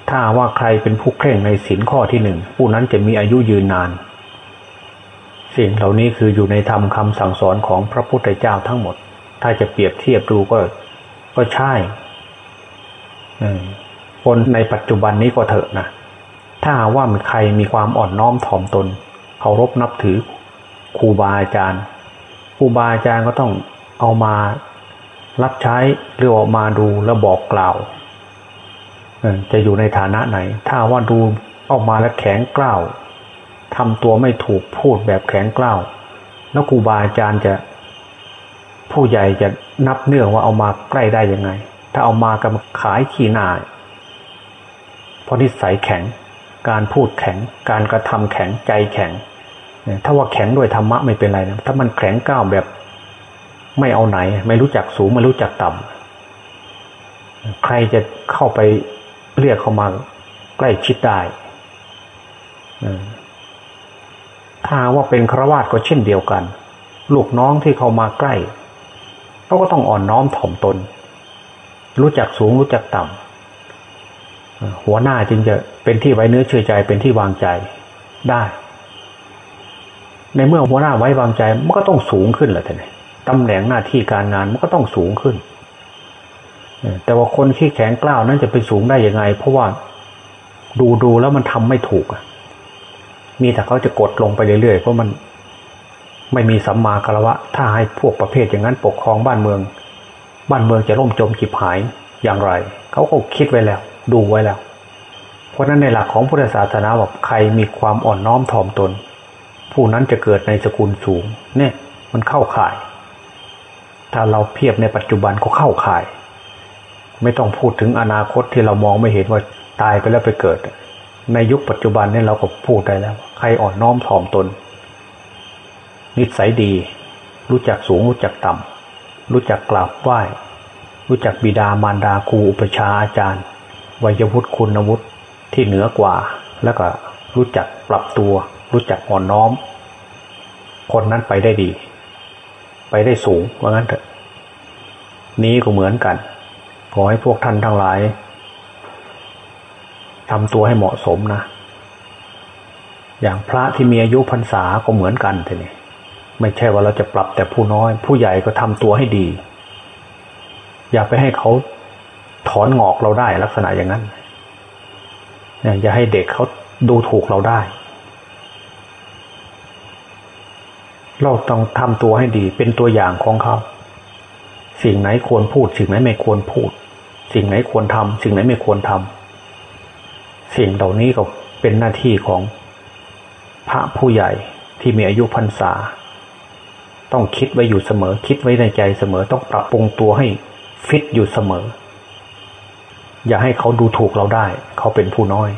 ถ้าว่าใครเป็นผู้เคร่งในศีลข้อที่หนึ่งผู้นั้นจะมีอายุยืนนาน สิ่งเหล่านี้คืออยู่ในธรรมคำสั่งสอนของพระพุทธเจ้าทั้งหมด ถ้าจะเปรียบเทียบดูก็ก็ใช่คนในปัจจุบันนี้ก็เถอะนะถ้าว่าใครมีความอ่อนน้อมถ่อมตนเคารพนับถือครูบาอาจารย์ครูบาอาจารย์ก็ต้องเอามารับใช้หรือออกมาดูแล้วบอกกล่าว จะอยู่ในฐานะไหน ถ้าว่าดูออกมาแล้วแข็งกล้าวทำตัวไม่ถูกพูดแบบแข็งกล้าวแล้วครูบาอาจารย์จะ ผู้ใหญ่จะนับเนื่องว่าเอามาใกล้ได้ยังไง ถ้าเอามากับขายขี้หน้าเพราะนิสัยแข็ง การพูดแข็ง การกระทำแข็งใจแข็งถ้าว่าแข็งด้วยธรรมะไม่เป็นไรนะถ้ามันแข็งก้าวแบบ ไม่เอาไหน ไม่รู้จักสูงไม่รู้จักต่ำใครจะเข้าไป เรียกเข้ามาใกล้ชิดได้ถ้าว่าเป็นครวาสก็เช่นเดียวกัน ลูกน้องที่เขามาใกล้เขาก็ต้องอ่อนน้อมถ่อมตน รู้จักสูงรู้จักต่ำหัวหน้าจึงจะเป็นที่ไว้เนื้อเชื่อใจเป็นที่วางใจได้ ในเมื่อหัวหน้าไว้วางใจมันก็ต้องสูงขึ้นแหละท่านตำแหน่งหน้าที่การงานมันก็ต้องสูงขึ้น แต่ว่าคนที่แข็งกล้าวนั้นจะไปสูงได้ยังไง เพราะว่าดูดูแล้วมันทำไม่ถูกมีแต่เขาจะกดลงไปเรื่อยๆเพราะมันไม่มีสัมมาคารวะ ถ้าให้พวกประเภทอย่างนั้นปกครองบ้านเมือง บ้านเมืองจะล่มจมขีบหายอย่างไร เขาก็คิดไว้แล้ว ดูไว้แล้ว เพราะนั้นในหลักของพุทธศาสนาแบอกใครมีความอ่อนน้อมถ่อมตน ผู้นั้นจะเกิดในสกุลสูง เนี่ย มันเข้าข่าย ถ้าเราเพียบในปัจจุบันก็เข้าข่าย ไม่ต้องพูดถึงอนาคตที่เรามองไม่เห็นว่าตายไปแล้วไปเกิด ในยุคปัจจุบันเนี่ยเราก็พูดได้แล้ว ใครอ่อนน้อมถ่อมตน นิสัยดี รู้จักสูงรู้จักต่ำรู้จักกราบไหว้รู้จักบิดามารดาครูอุปชาอาจารย์วัยวุฒิคุณวุฒิที่เหนือกว่า แล้วก็รู้จักปรับตัว รู้จักอ่อนน้อม คนนั้นไปได้ดี ไปได้สูงว่างั้นเถอะ นี้ก็เหมือนกัน ขอให้พวกท่านทั้งหลายทำตัวให้เหมาะสมนะ อย่างพระที่มีอายุพรรษาก็เหมือนกันทีนี้ไม่ใช่ว่าเราจะปรับแต่ผู้น้อย ผู้ใหญ่ก็ทำตัวให้ดี อย่าไปให้เขาถอนงอกเราได้ลักษณะอย่างนั้นอย่าให้เด็กเขาดูถูกเราได้ เราต้องทำตัวให้ดี เป็นตัวอย่างของเขา สิ่งไหนควรพูด สิ่งไหนไม่ควรพูด สิ่งไหนควรทำสิ่งไหนไม่ควรทำสิ่งเหล่านี้ก็เป็นหน้าที่ของพระผู้ใหญ่ที่มีอายุพรรษา ต้องคิดไว้อยู่เสมอ คิดไว้ในใจเสมอ ต้องปรับปรุงตัวให้ฟิตอยู่เสมอ อย่าให้เขาดูถูกเราได้ เขาเป็นผู้น้อย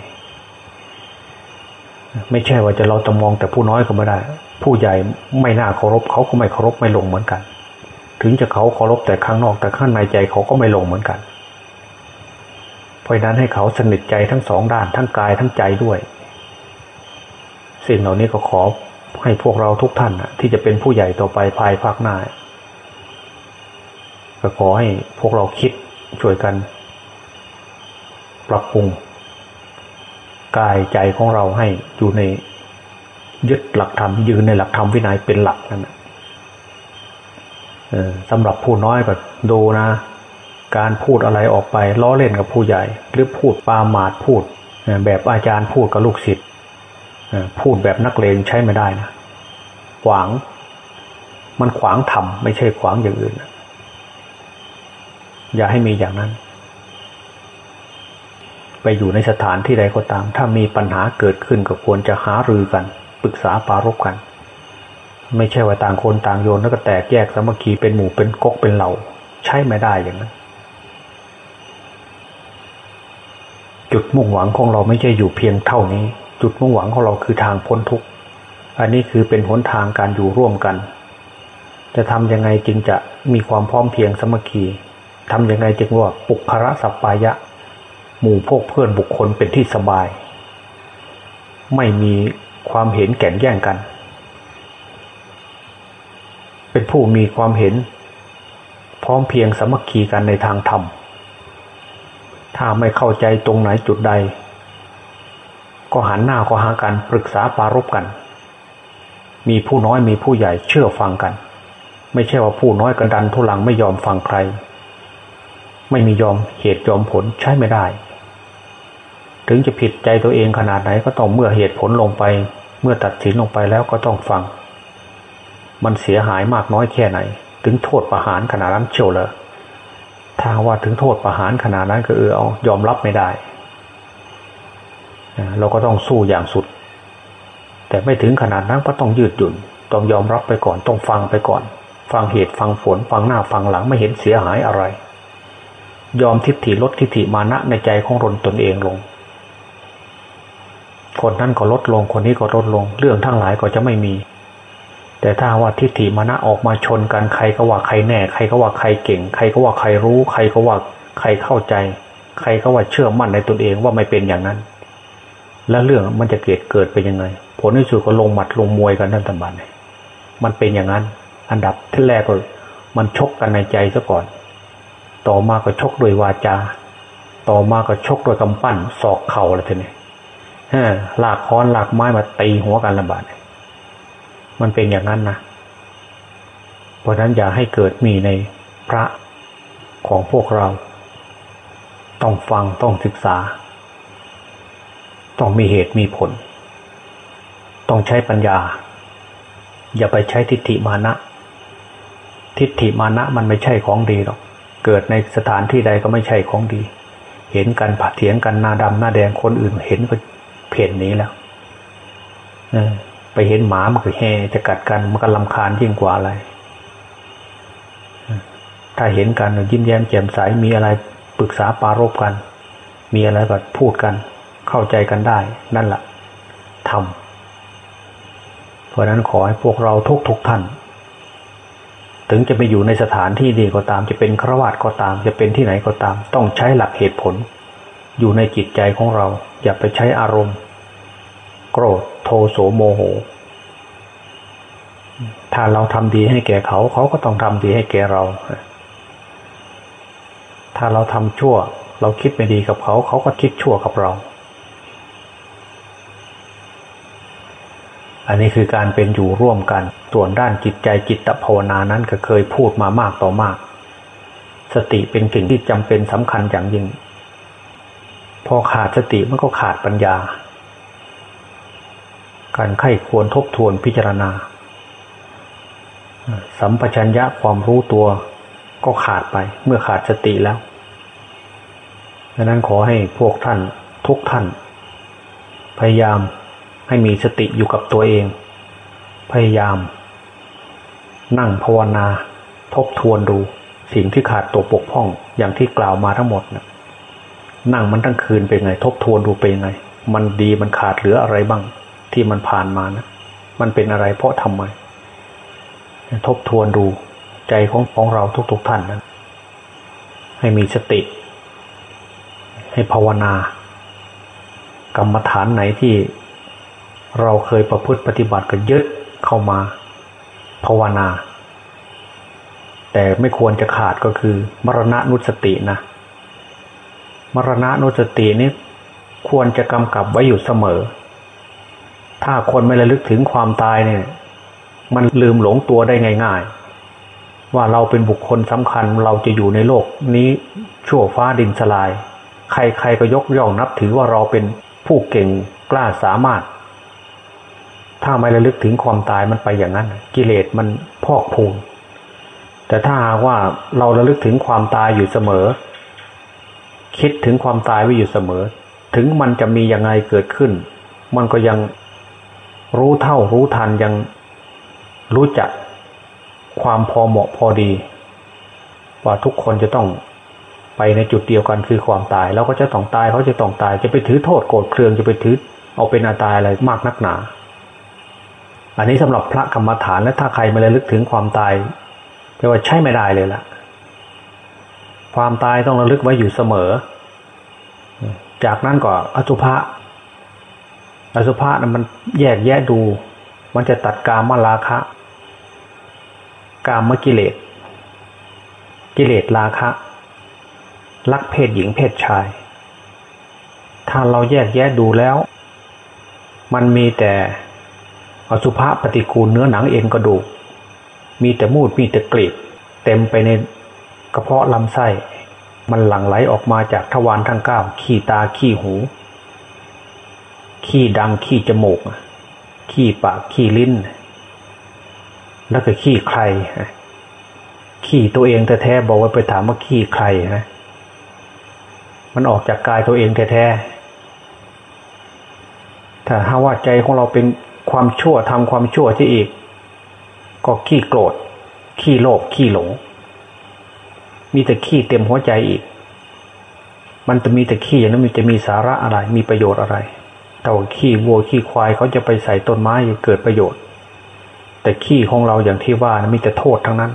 ไม่ใช่ว่าจะเราจะมองแต่ผู้น้อยก็ไม่ได้ ผู้ใหญ่ไม่น่าเคารพเขาก็ไม่เคารพไม่ลงเหมือนกัน ถึงจะเขาเคารพแต่ข้างนอกแต่ข้างในใจเขาก็ไม่ลงเหมือนกัน เพราะนั้นให้เขาสนิทใจทั้งสองด้านทั้งกายทั้งใจด้วย สิ่งเหล่านี้ก็ขอให้พวกเราทุกท่านที่จะเป็นผู้ใหญ่ต่อไปภายภาคหน้าก็ขอให้พวกเราคิดช่วยกัน ปรับปรุง กายใจของเราให้อยู่ในยึดหลักธรรมยืนในหลักธรรมวินัยเป็นหลักนั่นสำหรับผู้น้อยก็ดูนะ การพูดอะไรออกไปล้อเล่นกับผู้ใหญ่ หรือพูดปาหมาดพูด แบบอาจารย์พูดกับลูกศิษย์พูดแบบนักเลงใช้ไม่ได้นะขวาง มันขวางธรรมไม่ใช่ขวางอย่างอื่นอย่าให้มีอย่างนั้น ไปอยู่ในสถานที่ใดก็ตาม ถ้ามีปัญหาเกิดขึ้นก็ควรจะหารือกันปรึกษาปารบกัน ไม่ใช่ว่าต่างคนต่างโยนแล้วก็แตกแยกสามัคคีเป็นหมู่เป็นก๊กเป็นเหล่า ใช่ไม่ได้อย่างนั้น จุดมุ่งหวังของเราไม่ใช่อยู่เพียงเท่านี้ จุดมุ่งหวังของเราคือทางพ้นทุกข์อันนี้คือเป็นหนทางการอยู่ร่วมกัน จะทำยังไงจึงจะมีความพร้อมเพียงสมัคคีทำยังไงจึงว่าปุคระสัปปายะ หมู่พวกเพื่อนบุคคลเป็นที่สบาย ไม่มีความเห็นแก่งแย่งกัน เป็นผู้มีความเห็น พร้อมเพียงสมัคคีกันในทางธรรม ถ้าไม่เข้าใจตรงไหนจุดใด ก็หันหน้าก็หากันปรึกษาปารบกัน มีผู้น้อยมีผู้ใหญ่เชื่อฟังกัน ไม่ใช่ว่าผู้น้อยกระดันทุลังไม่ยอมฟังใคร ไม่มียอมเหตุยอมผลใช้ไม่ได้ ถึงจะผิดใจตัวเองขนาดไหนก็ต้องเมื่อเหตุผลลงไป เมื่อตัดสินลงไปแล้วก็ต้องฟัง มันเสียหายมากน้อยแค่ไหน ถึงโทษประหารขนาดนั้นเชียวเลย ถ้าว่าถึงโทษประหารขนาดนั้นก็เออเอายอมรับไม่ได้ เราก็ต้องสู้อย่างสุด แต่ไม่ถึงขนาดนั้นก็ต้องยืดหยุ่น ต้องยอมรับไปก่อน ต้องฟังไปก่อน ฟังเหตุฟังผลฟังหน้าฟังหลังไม่เห็นเสียหายอะไร ยอมทิฏฐิลดทิฏฐิมานะในใจของตนตนเองลง คนนั้นก็ลดลงคนนี้ก็ลดลง เรื่องทั้งหลายก็จะไม่มี แต่ถ้าว่าทิฏฐิมานะออกมาชนกันใครก็ว่าใครแน่ ใครก็ว่าใครเก่ง ใครก็ว่าใครรู้ ใครก็ว่าใครเข้าใจ ใครก็ว่าเชื่อมั่นในตนเองว่าไม่เป็นอย่างนั้น แล้วเรื่องมันจะเกิดเกิดไปยังไง ผลที่สุดก็ลงหมัดลงมวยกันนั่นตบันมันเป็นอย่างนั้น อันดับที่แรกก็มันชกกันในใจซะก่อน ต่อมาก็ชกโดยวาจา ต่อมาก็ชกโดยกำปั้นศอกเข่าอะไรทีนี้หลากค้อนหลากไม้มาตีหัวกันระบาด มันเป็นอย่างนั้นนะเพราะนั้นอย่าให้เกิดมีในพระของพวกเรา ต้องฟังต้องศึกษา ต้องมีเหตุมีผล ต้องใช้ปัญญา อย่าไปใช้ทิฏฐิมานะ ทิฏฐิมานะมันไม่ใช่ของดีหรอก เกิดในสถานที่ใดก็ไม่ใช่ของดี เห็นกันผัดเถียงกันหน้าดำหน้าแดงคนอื่นเห็นก็เพ่นนี้แล้ว ไปเห็นหมามันก็แห่จะกัดกันมันก็ลำคาญยิ่งกว่าอะไร ถ้าเห็นกันยิ้มแย้มแจ่มใสมีอะไรปรึกษาปารบกัน มีอะไรก็พูดกัน เข้าใจกันได้ นั่นแหละทำเพราะนั้นขอให้พวกเราทุกทุกท่าน ถึงจะไปอยู่ในสถานที่ดีก็ตาม จะเป็นครวาตก็ตาม จะเป็นที่ไหนก็ตาม ต้องใช้หลักเหตุผล อยู่ในจิตใจของเรา อย่าไปใช้อารมณ์ โกรธ โทโสโมโห ถ้าเราทำดีให้แก่เขา เขาก็ต้องทำดีให้แก่เรา ถ้าเราทำชั่ว เราคิดไม่ดีกับเขา เขาก็คิดชั่วกับเรา อันนี้คือการเป็นอยู่ร่วมกัน ส่วนด้านจิตใจจิตภาวนานั้นก็เคยพูดมามากต่อมาก สติเป็นสิ่งที่จำเป็นสำคัญอย่างยิ่ง พอขาดสติมันก็ขาดปัญญา การไข้ควรทบทวนพิจารณา สัมปชัญญะความรู้ตัวก็ขาดไปเมื่อขาดสติแล้วดังนั้นขอให้พวกท่านทุกท่าน พยายามให้มีสติอยู่กับตัวเอง พยายาม นั่งภาวนา ทบทวนดู สิ่งที่ขาดตัวปกพ่องอย่างที่กล่าวมาทั้งหมดนะนั่งมันทั้งคืนเป็นไง ทบทวนดูเป็นไง มันดีมันขาดเหลืออะไรบ้าง ที่มันผ่านมานะมันเป็นอะไรเพราะทำไม ทบทวนดูใจของของเราทุกๆท่านนั้น ให้มีสติ ให้ภาวนากรรมฐานไหนที่เราเคยประพฤติปฏิบัติกันยึดเข้ามาภาวนา แต่ไม่ควรจะขาดก็คือ มรณะนุสตินะ มรณะนุสตินี้ควรจะกำกับไว้อยู่เสมอ ถ้าคนไม่ระลึกถึงความตายเนี่ย มันลืมหลงตัวได้ง่าย ๆ ว่าเราเป็นบุคคลสำคัญเราจะอยู่ในโลกนี้ชั่วฟ้าดินสลาย ใครๆก็ยกย่องนับถือว่าเราเป็นผู้เก่งกล้าสามารถ ถ้าไม่ระลึกถึงความตายมันไปอย่างนั้น กิเลสมันพอกพูนแต่ถ้าหากว่าเราระลึกถึงความตายอยู่เสมอ คิดถึงความตายไว้อยู่เสมอ ถึงมันจะมียังไงเกิดขึ้น มันก็ยัง รู้เท่ารู้ทันยังรู้จักความพอเหมาะพอดี ว่าทุกคนจะต้องไปในจุดเดียวกันคือความตายเราก็จะต้องตายเขาจะต้องตาย จะไปถือโทษโกรธเคืองจะไปถือ เอาเป็นอาตายอะไรมากนักหนา อันนี้สำหรับพระกรรมฐานและถ้าใครม่ระลึกถึงความตายแปลว่าใช่ไม่ได้เลยล่ะ ความตายต้องระลึกไว้อยู่เสมอ จากนั้นก็อสุภะ อสุภะนั้นมันแยกแยะดู มันจะตัดกามมาราคะ กามมกิเลส กิเลสราคะ รักเพศหญิงเพศชาย ถ้าเราแยกแยะดูแล้ว มันมีแต่อสุภะปฏิกูลเนื้อหนังเอ็นกระดูก มีแต่มูดมีแต่กรีบเต็มไปในกระเพาะลำไส้ มันหลั่งไหลออกมาจากทวารทั้งเก้า ขี้ตาขี้หู ขี้ดังขี้จมูก ขี้ปากขี้ลิ้น แล้วก็ขี้ใคร ขี้ตัวเองแท้ๆบอกว่าไปถามว่าขี้ใครนะมันออกจากกายตัวเองแท้ๆถ้าหาว่าใจของเราเป็นความชั่วทำความชั่วที่อีก ก็ขี้โกรธ ขี้โลภขี้หลง มีแต่ขี้เต็มหัวใจอีก มันจะมีแต่ขี้อย่างนั้นมันจะมีสาระอะไร มีประโยชน์อะไร แต่ว่าขี้วัวขี้ควายเขาจะไปใส่ต้นไม้เกิดประโยชน์ แต่ขี้ของเราอย่างที่ว่านะมีแต่โทษทั้งนั้น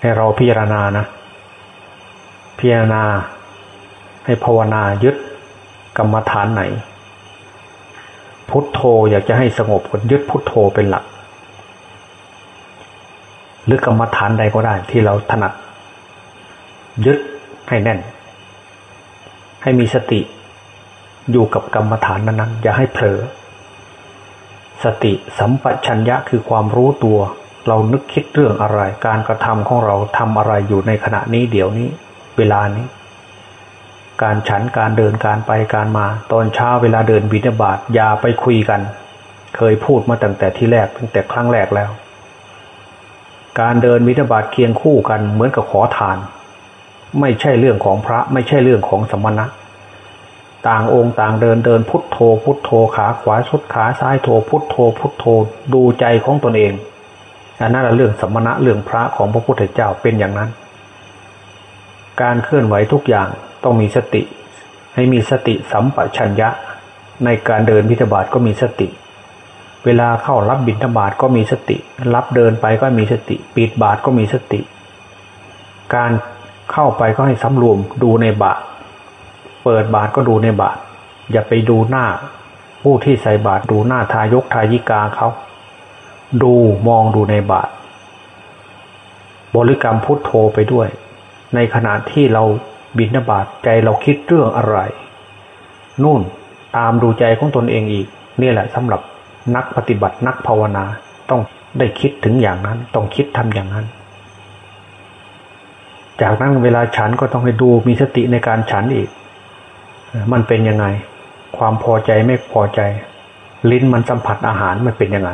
ให้เราพิจารณานะ พิจารณา ให้ภาวนายึดกรรมฐานไหน พุทโธอยากจะให้สงบก็ยึดพุทโธเป็นหลัก หรือกรรมฐานใดก็ได้ที่เราถนัด ยึดให้แน่น ให้มีสติ อยู่กับกรรมฐานนั้นๆอย่าให้เผลอ สติสัมปชัญญะคือความรู้ตัว เรานึกคิดเรื่องอะไร การกระทำของเราทำอะไรอยู่ในขณะนี้เดี๋ยวนี้ เวลานี้ การฉันการเดินการไปการมา ตอนเช้าเวลาเดินบิณฑบาตอย่าไปคุยกัน เคยพูดมาตั้งแต่ที่แรกตั้งแต่ครั้งแรกแล้ว การเดินบิณฑบาตเคียงคู่กันเหมือนกับขอทาน ไม่ใช่เรื่องของพระไม่ใช่เรื่องของสมณะ ต่างองค์ต่างเดินเดินพุทโธ พุทโธขาขวาสุดขาซ้ายโธพุทโธ พุทโธดูใจของตนเองอันนั้นเรื่องสมณะเรื่องพระของพระพุทธเจ้าเป็นอย่างนั้น การเคลื่อนไหวทุกอย่างต้องมีสติ ให้มีสติสัมปชัญญะ ในการเดินพิธบาตก็มีสติ เวลาเข้ารับบิณฑบาตก็มีสติ รับเดินไปก็มีสติ ปิดบาตก็มีสติ การเข้าไปก็ให้สำรวมดูในบาตร เปิดบาทก็ดูในบาท อย่าไปดูหน้า ผู้ที่ใส่บาทดูหน้าทายกทายิกาเขา ดูมองดูในบาท บริกรรมพุทโธไปด้วย ในขณะที่เราบินบาตใจเราคิดเรื่องอะไร นู่นตามดูใจของตนเองอีก นี่แหละสำหรับนักปฏิบัตินักภาวนาต้องได้คิดถึงอย่างนั้น ต้องคิดทำอย่างนั้น จากนั้นเวลาฉันก็ต้องให้ดูมีสติในการฉันอีก มันเป็นยังไง ความพอใจไม่พอใจ ลิ้นมันสัมผัสอาหารมันเป็นยังไง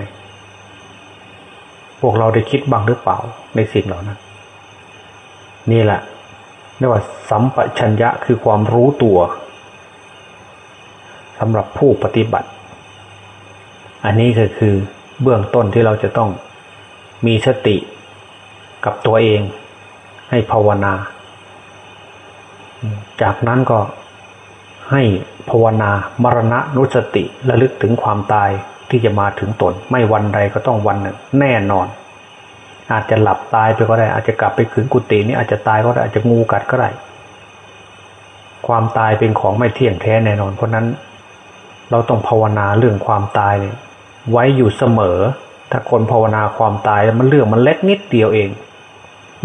พวกเราได้คิดบ้างหรือเปล่าในสิ่งเหล่านั้นนี่แหละเรียกว่าสัมปชัญญะคือความรู้ตัวสำหรับผู้ปฏิบัติ อันนี้ก็คือเบื้องต้นที่เราจะต้องมีสติกับตัวเองให้ภาวนา จากนั้นก็ ให้ภาวนามรณะนุสติระลึกถึงความตายที่จะมาถึงตน ไม่วันใดก็ต้องวันหนึ่ง แน่นอน อาจจะหลับตายไปก็ได้ อาจจะกลับไปขืนกุฏินี้อาจจะตายก็ได้อาจจะงูกัดก็ได้ความตายเป็นของไม่เที่ยงแท้แน่นอน เพราะนั้น เราต้องภาวนาเรื่องความตายเนี่ยไว้อยู่เสมอ ถ้าคนภาวนาความตายมันเรื่องมันเล็กนิดเดียวเอง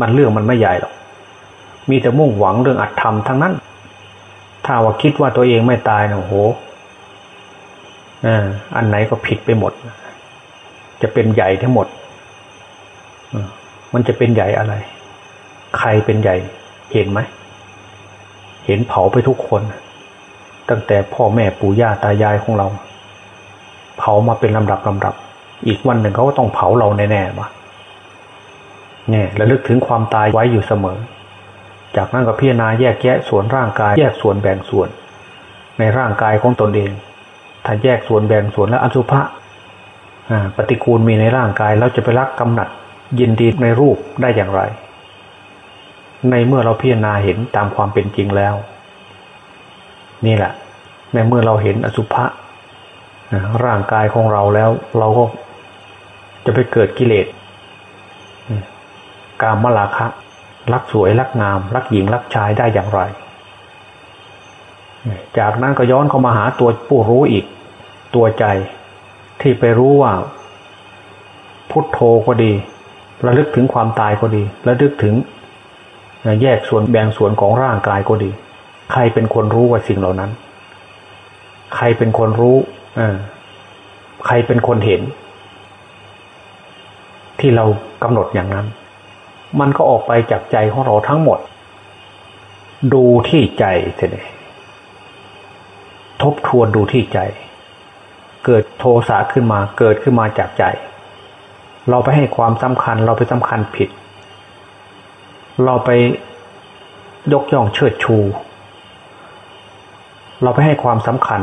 มันเรื่องมันไม่ใหญ่หรอกมีแต่มุ่งหวังเรื่องอัตธรรมทั้งนั้น ถ้าว่าคิดว่าตัวเองไม่ตายนะโหอันไหนก็ผิดไปหมด จะเป็นใหญ่ทั้งหมดมันจะเป็นใหญ่อะไร ใครเป็นใหญ่ เห็นไหม เห็นเผาไปทุกคน ตั้งแต่พ่อแม่ปู่ย่าตายายของเรา เผามาเป็นลำดับลำดับ อีกวันหนึ่งเขาก็ต้องเผาเราแน่ๆวะเนี่ยระลึกถึงความตายไว้อยู่เสมอ จากนั้นก็พิจารณาแยกแยะส่วนร่างกาย แยกส่วนแบ่งส่วน ในร่างกายของตนเอง ถ้าแยกส่วนแบ่งส่วนแล้วอสุภะปฏิกูลมีในร่างกายเราจะไปรักกำหนัดยินดีในรูปได้อย่างไร ในเมื่อเราพิจารณาเห็นตามความเป็นจริงแล้ว นี่แหละ ในเมื่อเราเห็นอสุภะร่างกายของเราแล้ว เราก็จะไปเกิดกิเลสกามลาคะ รักสวยรักงาม รักหญิงรักชายได้อย่างไร จากนั้นก็ย้อนเข้ามาหาตัวผู้รู้อีก ตัวใจที่ไปรู้ว่า พุทโธก็ดี ระลึกถึงความตายก็ดี ระลึกถึงแยกส่วนแบ่งส่วนของร่างกายก็ดี ใครเป็นคนรู้ว่าสิ่งเหล่านั้น ใครเป็นคนรู้อใครเป็นคนเห็น ที่เรากำหนดอย่างนั้น มันก็ออกไปจากใจของเราทั้งหมด ดูที่ใจเสียทบทวนดูที่ใจ เกิดโทสะขึ้นมาเกิดขึ้นมาจากใจ เราไปให้ความสำคัญเราไปสำคัญผิด เราไปยกย่องเชิดชู เราไปให้ความสำคัญ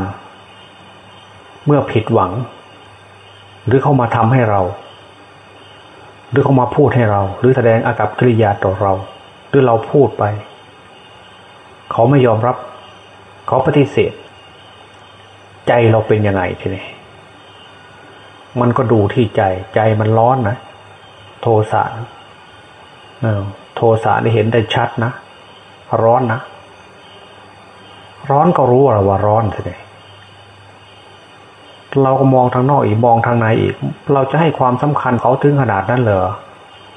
เมื่อผิดหวัง หรือเข้ามาทำให้เรา รือเขามาพูดให้เรา หรือแสดงอากับกิริยาต่อเรา หรือเราพูดไป เขาไม่ยอมรับ เขาปฏิเสธ ใจเราเป็นยังไงทีนี้มันก็ดูที่ใจ ใจมันร้อนนะโทสะโทสะได้เห็นได้ชัดนะ ร้อนนะ ร้อนก็รู้ว่าร้อนเลย เราก็มองทางนอกอีกมองทางในอีก เราจะให้ความสำคัญเขาถึงขนาดนั้นเหรอ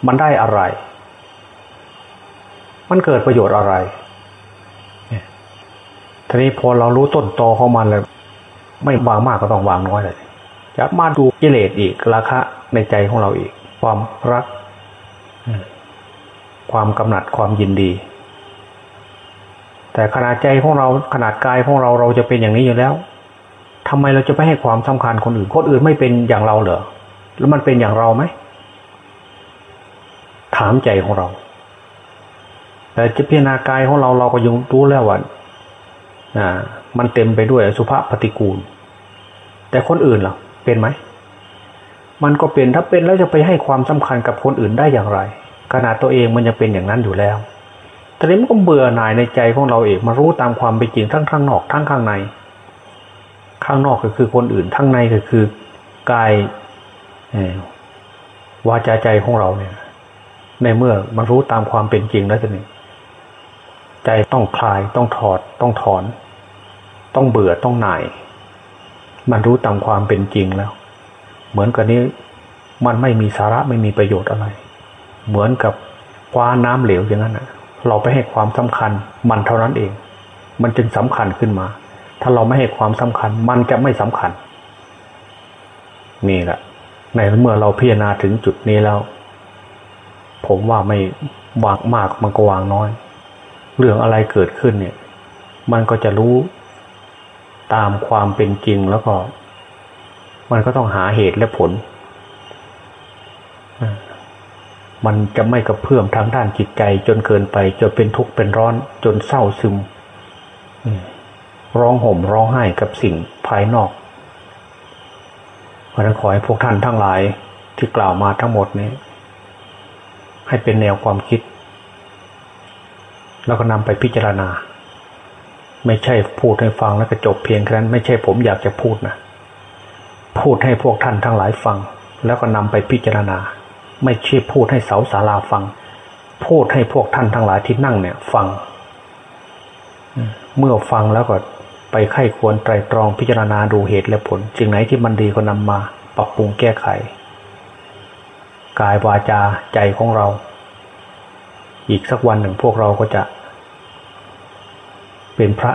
มันได้อะไร มันเกิดประโยชน์อะไรทีนี้พอเรารู้ต้นตอของมันแล้วไม่วางมากก็ต้องวางน้อยเลยจะมาดูกิเลสอีกราคะในใจของเราอีก ความรัก ความกำหนัดความยินดี แต่ขนาดใจของเราขนาดกายของเราเราจะเป็นอย่างนี้อยู่แล้ว ทำไมเราจะไม่ให้ความสำคัญคนอื่นคนอื่นไม่เป็นอย่างเราเหรอแล้วมันเป็นอย่างเราไหมถามใจของเรา แต่จะพิจารณากายของเราเราก็ยังรู้แล้วว่าอ่า มันเต็มไปด้วยสุภาพปฏิกูล แต่คนอื่นล่ะ เป็นไหมมันก็เป็นถ้าเป็นแล้วจะไปให้ความสำคัญกับคนอื่นได้อย่างไรขนาดตัวเองมันยังเป็นอย่างนั้นอยู่แล้วแต่นี้มันก็เบื่อหน่ายในใจของเราเองมารู้ตามความเป็นจริงทั้งข้างนอกทั้งข้างใน ข้างนอกก็คือคนอื่นทั้งในก็คือกายวาจาใจของเราเนี่ย ในเมื่อมันรู้ตามความเป็นจริงแล้วจะนี่ใจต้องคลายต้องถอดต้องถอน ต้องเบื่อต้องหน่าย มันรู้ตามความเป็นจริงแล้ว เหมือนกับนี้มันไม่มีสาระไม่มีประโยชน์อะไร เหมือนกับคว้าน้ำเหลวอย่างนั้นนะเราไปให้ความสำคัญมันเท่านั้นเอง มันจึงสำคัญขึ้นมา ถ้าเราไม่ให้ความสำคัญ มันจะไม่สำคัญ นี่แหละ ในเมื่อเราพิจารณาถึงจุดนี้แล้ว ผมว่าไม่วางมากมันก็วางน้อย เรื่องอะไรเกิดขึ้นเนี่ย มันก็จะรู้ตามความเป็นจริงแล้วก็ มันก็ต้องหาเหตุและผล มันจะไม่กระเพื่อมทางด้านจิตใจจนเกินไปจนเป็นทุกข์เป็นร้อนจนเศร้าซึม ร้องห่มร้องไห้กับสิ่งภายนอกเพราะนั้นขอให้พวกท่านทั้งหลายที่กล่าวมาทั้งหมดนี้ ให้เป็นแนวความคิด แล้วก็นำไปพิจารณา ไม่ใช่พูดให้ฟังแล้วก็จบเพียงแค่นั้น ไม่ใช่ผมอยากจะพูดนะพูดให้พวกท่านทั้งหลายฟัง แล้วก็นำไปพิจารณา ไม่ใช่พูดให้เสาศาลาฟัง พูดให้พวกท่านทั้งหลายที่นั่งเนี่ย ฟัง เมื่อฟังแล้วก็ ไปไข้ควรไตรตรองพิจารณาดูเหตุและผลสิ่งไหนที่มันดีก็นำมาปรับปรุงแก้ไข กายวาจาใจของเรา อีกสักวันหนึ่งพวกเราก็จะ เป็นพระ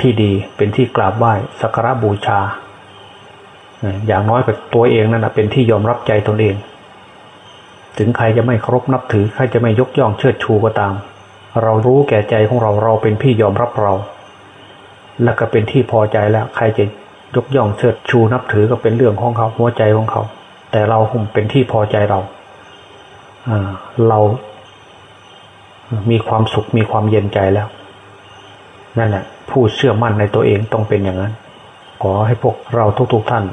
ที่ดีเป็นที่กราบไหว้สักการะบูชา อย่างน้อยกับตัวเองนั่นเป็นที่ยอมรับใจตนเอง ถึงใครจะไม่เคารพนับถือใครจะไม่ยกย่องเชิดชูก็ตาม เรารู้แก่ใจของเราเราเป็นพี่ยอมรับเรา และก็เป็นที่พอใจแล้ว ใครจะยกย่องเชิดชูนับถือก็เป็นเรื่องของเขาหัวใจของเขา แต่เราคงเป็นที่พอใจเราเรามีความสุขมีความเย็นใจแล้ว นั่นแหละผู้เชื่อมั่นในตัวเองต้องเป็นอย่างนั้น ขอให้พวกเราทุก ๆทท่าน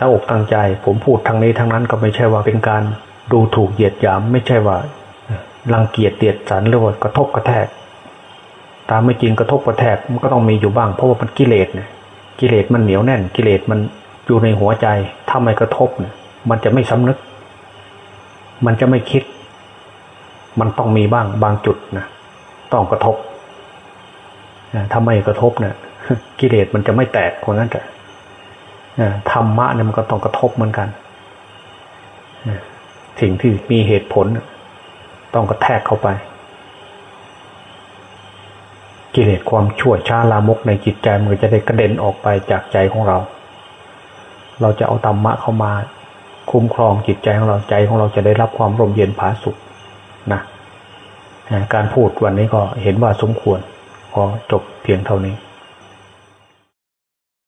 ตั้งอกตั้งใจ ผมพูดทางนี้ทางนั้นก็ไม่ใช่ว่าเป็นการดูถูกเหยียดหยาม ไม่ใช่ว่ารังเกียจเตียดสันหรือว่ากระทบกระแทก ตามไม่จริงกระทบกระแทกมันก็ต้องมีอยู่บ้าง เพราะว่ามันกิเลสเนี่ยกิเลสมันเหนียวแน่น กิเลสมันอยู่ในหัวใจถ้าไม่กระทบเนี่ย มันจะไม่สำนึก มันจะไม่คิด มันต้องมีบ้างบางจุดนะต้องกระทบถ้าไม่กระทบเนี่ยกิเลสมันจะไม่แตกคนนั้นแต่ธรรมะเนี่ยมันก็ต้องกระทบเหมือนกันสิ่งที่มีเหตุผล ต้องกระแทกเข้าไป กิเลสความชั่วช้าลามกในจิตใจมันจะได้กระเด็นออกไปจากใจของเรา เราจะเอาธรรมะเข้ามาคุ้มครองจิตใจของเราใจของเราจะได้รับความร่มเย็นผาสุขนะการพูดวันนี้ก็เห็นว่าสมควรขอจบเพียงเท่านี้